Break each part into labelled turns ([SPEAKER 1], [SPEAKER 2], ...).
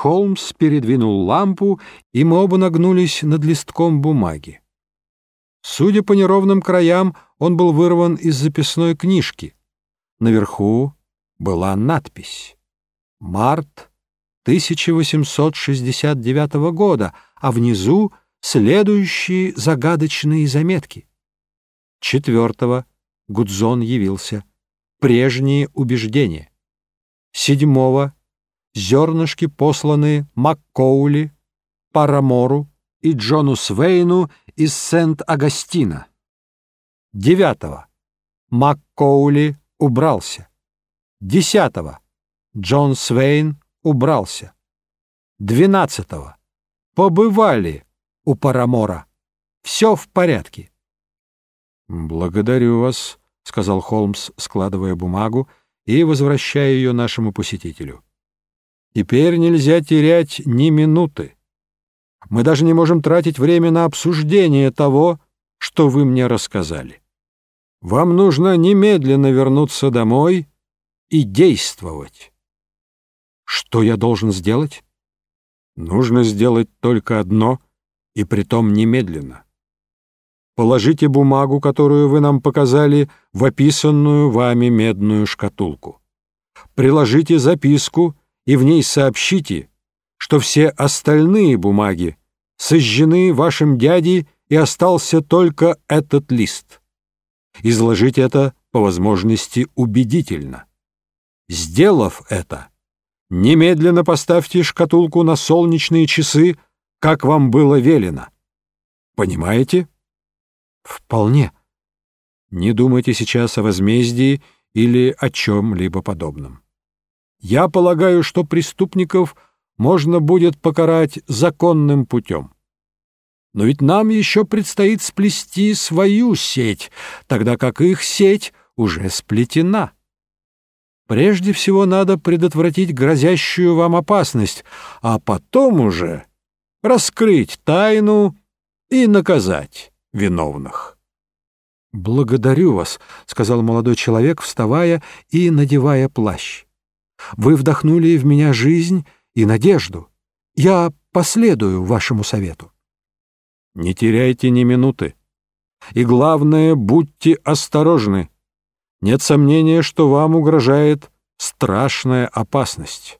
[SPEAKER 1] Холмс передвинул лампу, и мы оба нагнулись над листком бумаги. Судя по неровным краям, он был вырван из записной книжки. Наверху была надпись «Март 1869 года», а внизу следующие загадочные заметки. Четвертого Гудзон явился. Прежние убеждения. Седьмого зернышки посланы Маккоули, Парамору и Джону Свейну из Сент-Агастина. Девятого. Маккоули убрался. Десятого. Джон Свейн убрался. Двенадцатого. Побывали у Парамора. Все в порядке. «Благодарю вас», — сказал Холмс, складывая бумагу и возвращая ее нашему посетителю. Теперь нельзя терять ни минуты. Мы даже не можем тратить время на обсуждение того, что вы мне рассказали. Вам нужно немедленно вернуться домой и действовать. Что я должен сделать? Нужно сделать только одно, и притом немедленно. Положите бумагу, которую вы нам показали, в описанную вами медную шкатулку. Приложите записку и в ней сообщите, что все остальные бумаги сожжены вашим дядей и остался только этот лист. Изложите это по возможности убедительно. Сделав это, немедленно поставьте шкатулку на солнечные часы, как вам было велено. Понимаете? Вполне. Не думайте сейчас о возмездии или о чем-либо подобном. Я полагаю, что преступников можно будет покарать законным путем. Но ведь нам еще предстоит сплести свою сеть, тогда как их сеть уже сплетена. Прежде всего надо предотвратить грозящую вам опасность, а потом уже раскрыть тайну и наказать виновных. «Благодарю вас», — сказал молодой человек, вставая и надевая плащ. Вы вдохнули в меня жизнь и надежду. Я последую вашему совету. Не теряйте ни минуты. И главное, будьте осторожны. Нет сомнения, что вам угрожает страшная опасность.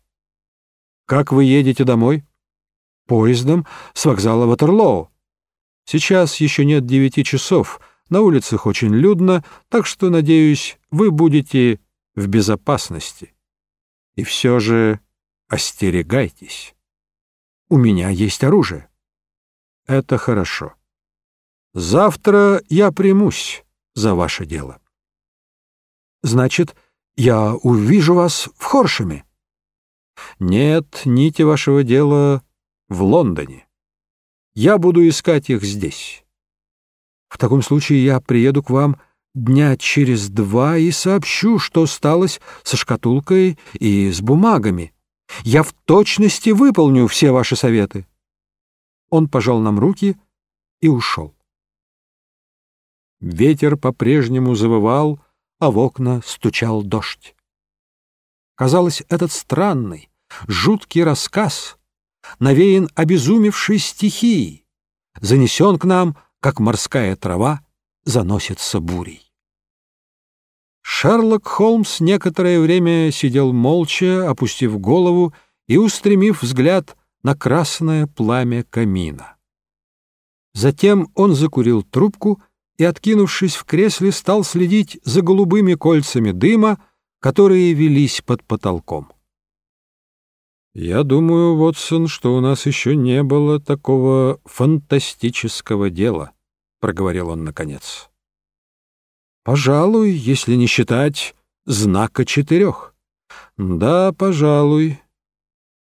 [SPEAKER 1] Как вы едете домой? Поездом с вокзала Ватерлоу. Сейчас еще нет девяти часов, на улицах очень людно, так что, надеюсь, вы будете в безопасности. И все же остерегайтесь. У меня есть оружие. Это хорошо. Завтра я примусь за ваше дело. Значит, я увижу вас в Хоршеме? Нет, нити вашего дела в Лондоне. Я буду искать их здесь. В таком случае я приеду к вам дня через два и сообщу, что сталось со шкатулкой и с бумагами. Я в точности выполню все ваши советы. Он пожал нам руки и ушел. Ветер по-прежнему завывал, а в окна стучал дождь. Казалось, этот странный, жуткий рассказ навеян обезумевшей стихией, занесен к нам, как морская трава, заносится бурей. Шерлок Холмс некоторое время сидел молча, опустив голову и устремив взгляд на красное пламя камина. Затем он закурил трубку и, откинувшись в кресле, стал следить за голубыми кольцами дыма, которые велись под потолком. «Я думаю, Вотсон, что у нас еще не было такого фантастического дела», — проговорил он наконец. «Пожалуй, если не считать знака четырех». «Да, пожалуй.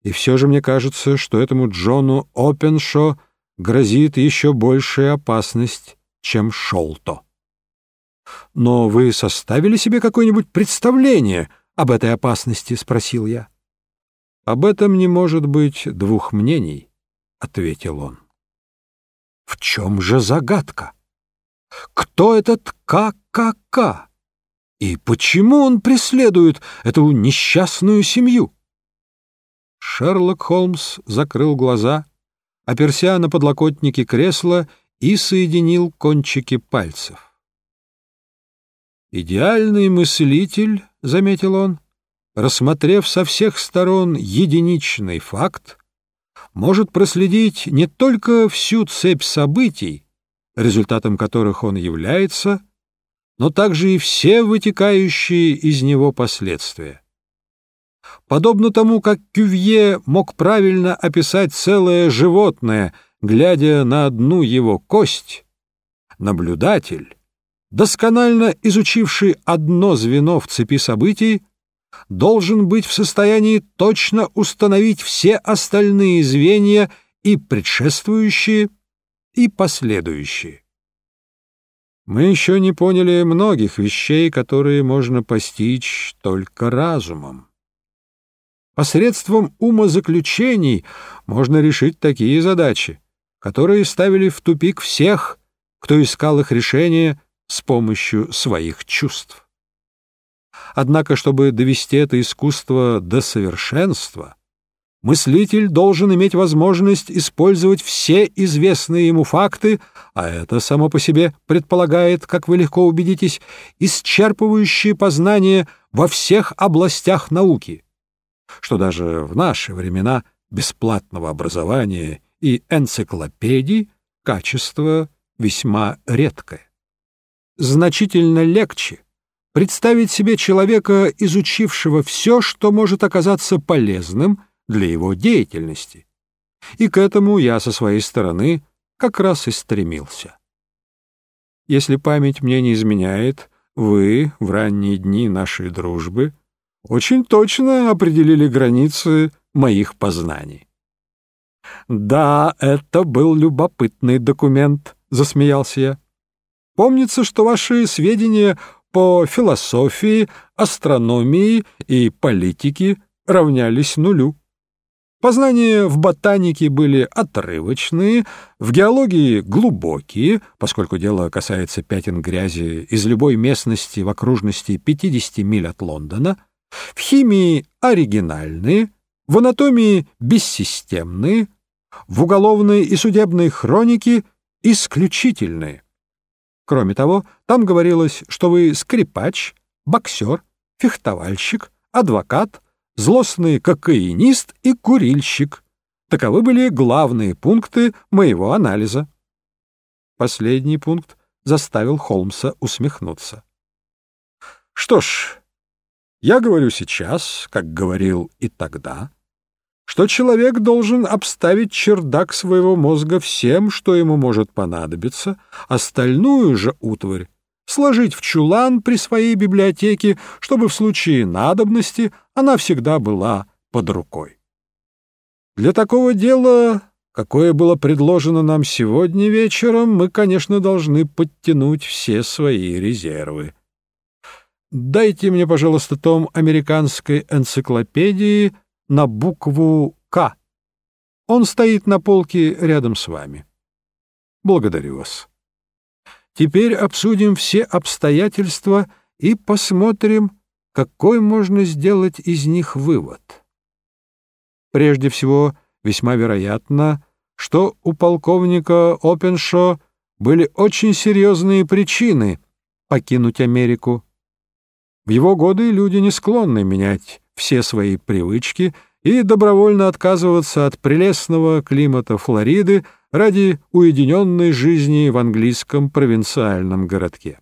[SPEAKER 1] И все же мне кажется, что этому Джону Опеншо грозит еще большая опасность, чем Шолто». «Но вы составили себе какое-нибудь представление об этой опасности?» — спросил я. «Об этом не может быть двух мнений», — ответил он. В чем же загадка? Кто этот ККК? И почему он преследует эту несчастную семью? Шерлок Холмс закрыл глаза, оперся на подлокотники кресла и соединил кончики пальцев. «Идеальный мыслитель», — заметил он, рассмотрев со всех сторон единичный факт, может проследить не только всю цепь событий, результатом которых он является, но также и все вытекающие из него последствия. Подобно тому, как Кювье мог правильно описать целое животное, глядя на одну его кость, наблюдатель, досконально изучивший одно звено в цепи событий, должен быть в состоянии точно установить все остальные звенья и предшествующие, и последующие. Мы еще не поняли многих вещей, которые можно постичь только разумом. Посредством умозаключений можно решить такие задачи, которые ставили в тупик всех, кто искал их решение с помощью своих чувств. Однако, чтобы довести это искусство до совершенства, мыслитель должен иметь возможность использовать все известные ему факты, а это само по себе предполагает, как вы легко убедитесь, исчерпывающие познания во всех областях науки, что даже в наши времена бесплатного образования и энциклопедий качество весьма редкое. Значительно легче представить себе человека, изучившего все, что может оказаться полезным для его деятельности. И к этому я со своей стороны как раз и стремился. Если память мне не изменяет, вы в ранние дни нашей дружбы очень точно определили границы моих познаний. «Да, это был любопытный документ», — засмеялся я. «Помнится, что ваши сведения по философии, астрономии и политике равнялись нулю. Познания в ботанике были отрывочные, в геологии глубокие, поскольку дело касается пятен грязи из любой местности в окружности 50 миль от Лондона, в химии оригинальные, в анатомии бессистемные, в уголовной и судебной хронике исключительные. Кроме того, там говорилось, что вы скрипач, боксер, фехтовальщик, адвокат, злостный кокаинист и курильщик. Таковы были главные пункты моего анализа. Последний пункт заставил Холмса усмехнуться. Что ж, я говорю сейчас, как говорил и тогда, что человек должен обставить чердак своего мозга всем, что ему может понадобиться, остальную же утварь сложить в чулан при своей библиотеке, чтобы в случае надобности она всегда была под рукой. Для такого дела, какое было предложено нам сегодня вечером, мы, конечно, должны подтянуть все свои резервы. Дайте мне, пожалуйста, том американской энциклопедии — на букву «К». Он стоит на полке рядом с вами. Благодарю вас. Теперь обсудим все обстоятельства и посмотрим, какой можно сделать из них вывод. Прежде всего, весьма вероятно, что у полковника Опеншо были очень серьезные причины покинуть Америку. В его годы люди не склонны менять все свои привычки и добровольно отказываться от прелестного климата Флориды ради уединенной жизни в английском провинциальном городке.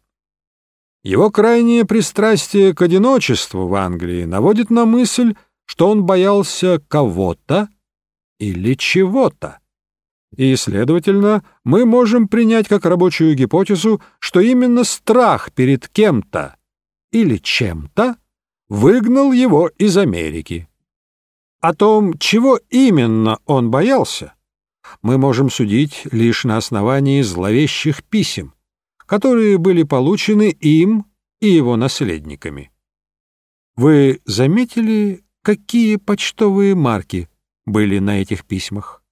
[SPEAKER 1] Его крайнее пристрастие к одиночеству в Англии наводит на мысль, что он боялся кого-то или чего-то. И, следовательно, мы можем принять как рабочую гипотезу, что именно страх перед кем-то или чем-то выгнал его из Америки. О том, чего именно он боялся, мы можем судить лишь на основании зловещих писем, которые были получены им и его наследниками. Вы заметили, какие почтовые марки были на этих письмах?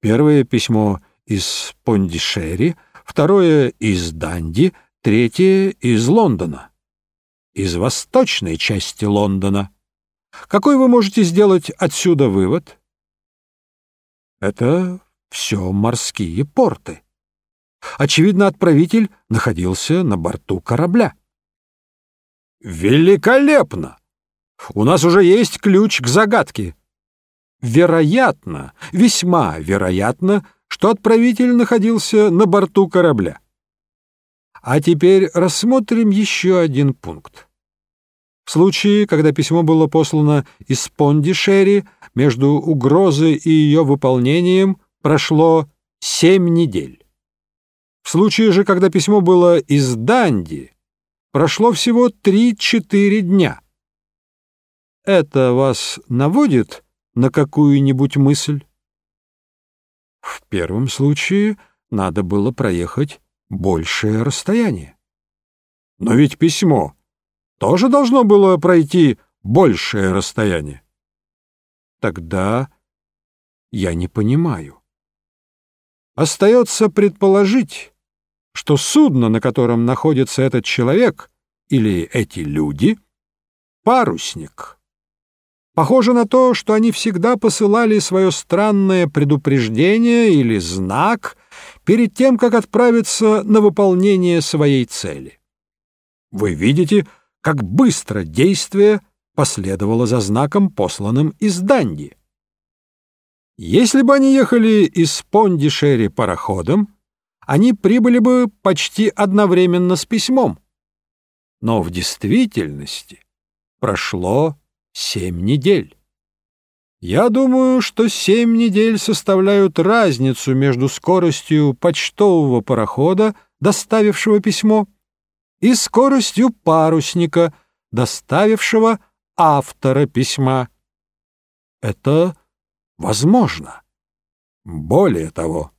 [SPEAKER 1] Первое письмо из Пондишери, второе из Данди, третье из Лондона из восточной части Лондона. Какой вы можете сделать отсюда вывод? Это все морские порты. Очевидно, отправитель находился на борту корабля. Великолепно! У нас уже есть ключ к загадке. Вероятно, весьма вероятно, что отправитель находился на борту корабля. А теперь рассмотрим еще один пункт. В случае, когда письмо было послано из Пондишери, между угрозой и ее выполнением прошло семь недель. В случае же, когда письмо было из Данди, прошло всего три-четыре дня. Это вас наводит на какую-нибудь мысль? В первом случае надо было проехать большее расстояние. Но ведь письмо тоже должно было пройти большее расстояние. Тогда я не понимаю. Остается предположить, что судно, на котором находится этот человек или эти люди, парусник. Похоже на то, что они всегда посылали свое странное предупреждение или знак перед тем, как отправиться на выполнение своей цели. Вы видите, как быстро действие последовало за знаком, посланным из Данди. Если бы они ехали из Пондишери пароходом, они прибыли бы почти одновременно с письмом. Но в действительности прошло семь недель. Я думаю, что семь недель составляют разницу между скоростью почтового парохода, доставившего письмо, и скоростью парусника, доставившего автора письма. Это возможно. Более того,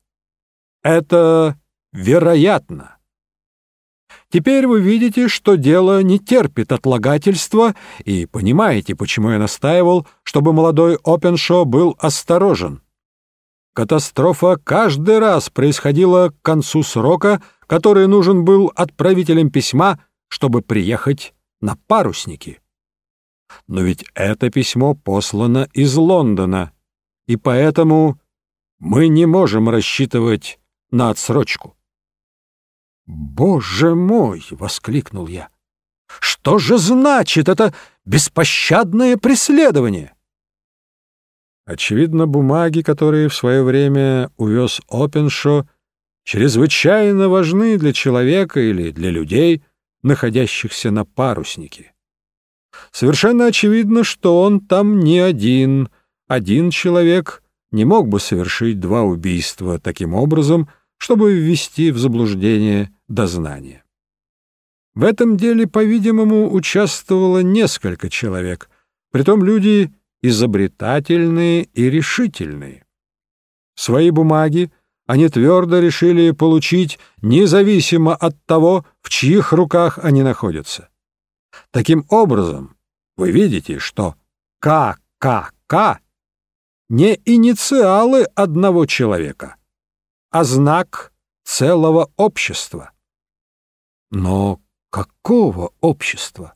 [SPEAKER 1] это вероятно. Теперь вы видите, что дело не терпит отлагательства, и понимаете, почему я настаивал, чтобы молодой Опеншо был осторожен. Катастрофа каждый раз происходила к концу срока, который нужен был отправителем письма, чтобы приехать на парусники. Но ведь это письмо послано из Лондона, и поэтому мы не можем рассчитывать на отсрочку. «Боже мой!» — воскликнул я. «Что же значит это беспощадное преследование?» Очевидно, бумаги, которые в свое время увез Опеншо, чрезвычайно важны для человека или для людей, находящихся на паруснике. Совершенно очевидно, что он там не один. Один человек не мог бы совершить два убийства таким образом, чтобы ввести в заблуждение дознание. В этом деле, по-видимому, участвовало несколько человек, притом люди изобретательные и решительные. Свои бумаги они твердо решили получить независимо от того, в чьих руках они находятся. Таким образом, вы видите, что ККК не инициалы одного человека, а знак целого общества. Но какого общества?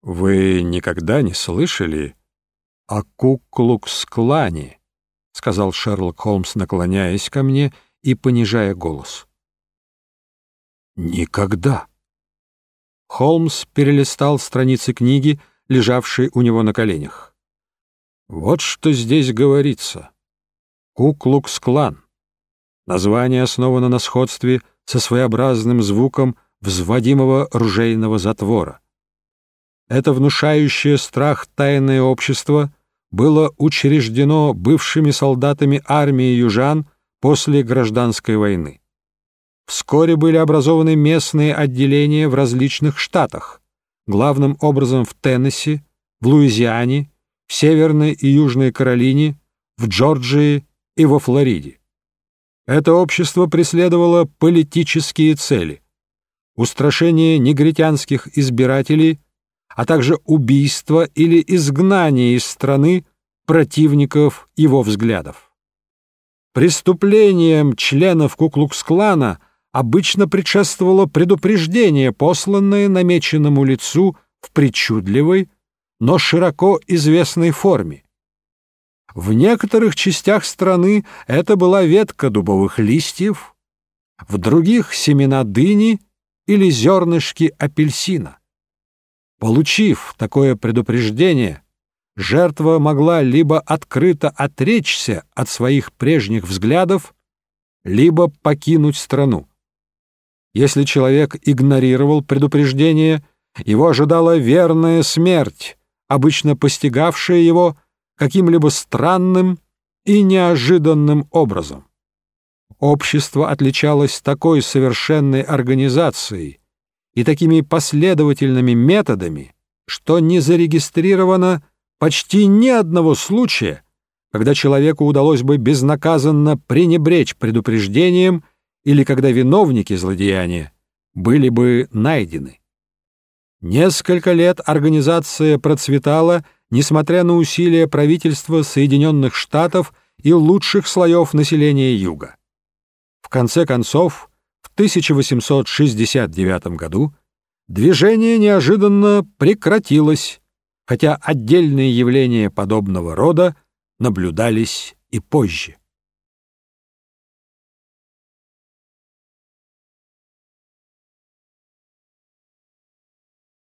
[SPEAKER 1] Вы никогда не слышали о Куклукс-клане? — сказал Шерлок Холмс, наклоняясь ко мне и понижая голос. «Никогда!» Холмс перелистал страницы книги, лежавшей у него на коленях. «Вот что здесь говорится. Куклукс-клан. Название основано на сходстве со своеобразным звуком взводимого ружейного затвора. Это внушающее страх тайное общество было учреждено бывшими солдатами армии южан после гражданской войны. Вскоре были образованы местные отделения в различных штатах, главным образом в Теннесси, в Луизиане, в Северной и Южной Каролине, в Джорджии и во Флориде. Это общество преследовало политические цели — устрашение негритянских избирателей, а также убийство или изгнание из страны противников его взглядов. Преступлением членов Куклукс-клана обычно предшествовало предупреждение, посланное намеченному лицу в причудливой, но широко известной форме. В некоторых частях страны это была ветка дубовых листьев, в других — семена дыни или зернышки апельсина. Получив такое предупреждение, жертва могла либо открыто отречься от своих прежних взглядов, либо покинуть страну. Если человек игнорировал предупреждение, его ожидала верная смерть, обычно постигавшая его каким-либо странным и неожиданным образом. Общество отличалось такой совершенной организацией и такими последовательными методами, что не зарегистрировано почти ни одного случая, когда человеку удалось бы безнаказанно пренебречь предупреждением или когда виновники злодеяния были бы найдены. Несколько лет организация процветала, несмотря на усилия правительства Соединенных Штатов и лучших слоев населения Юга. В конце концов, в 1869 году движение неожиданно прекратилось, хотя отдельные явления подобного рода наблюдались и позже.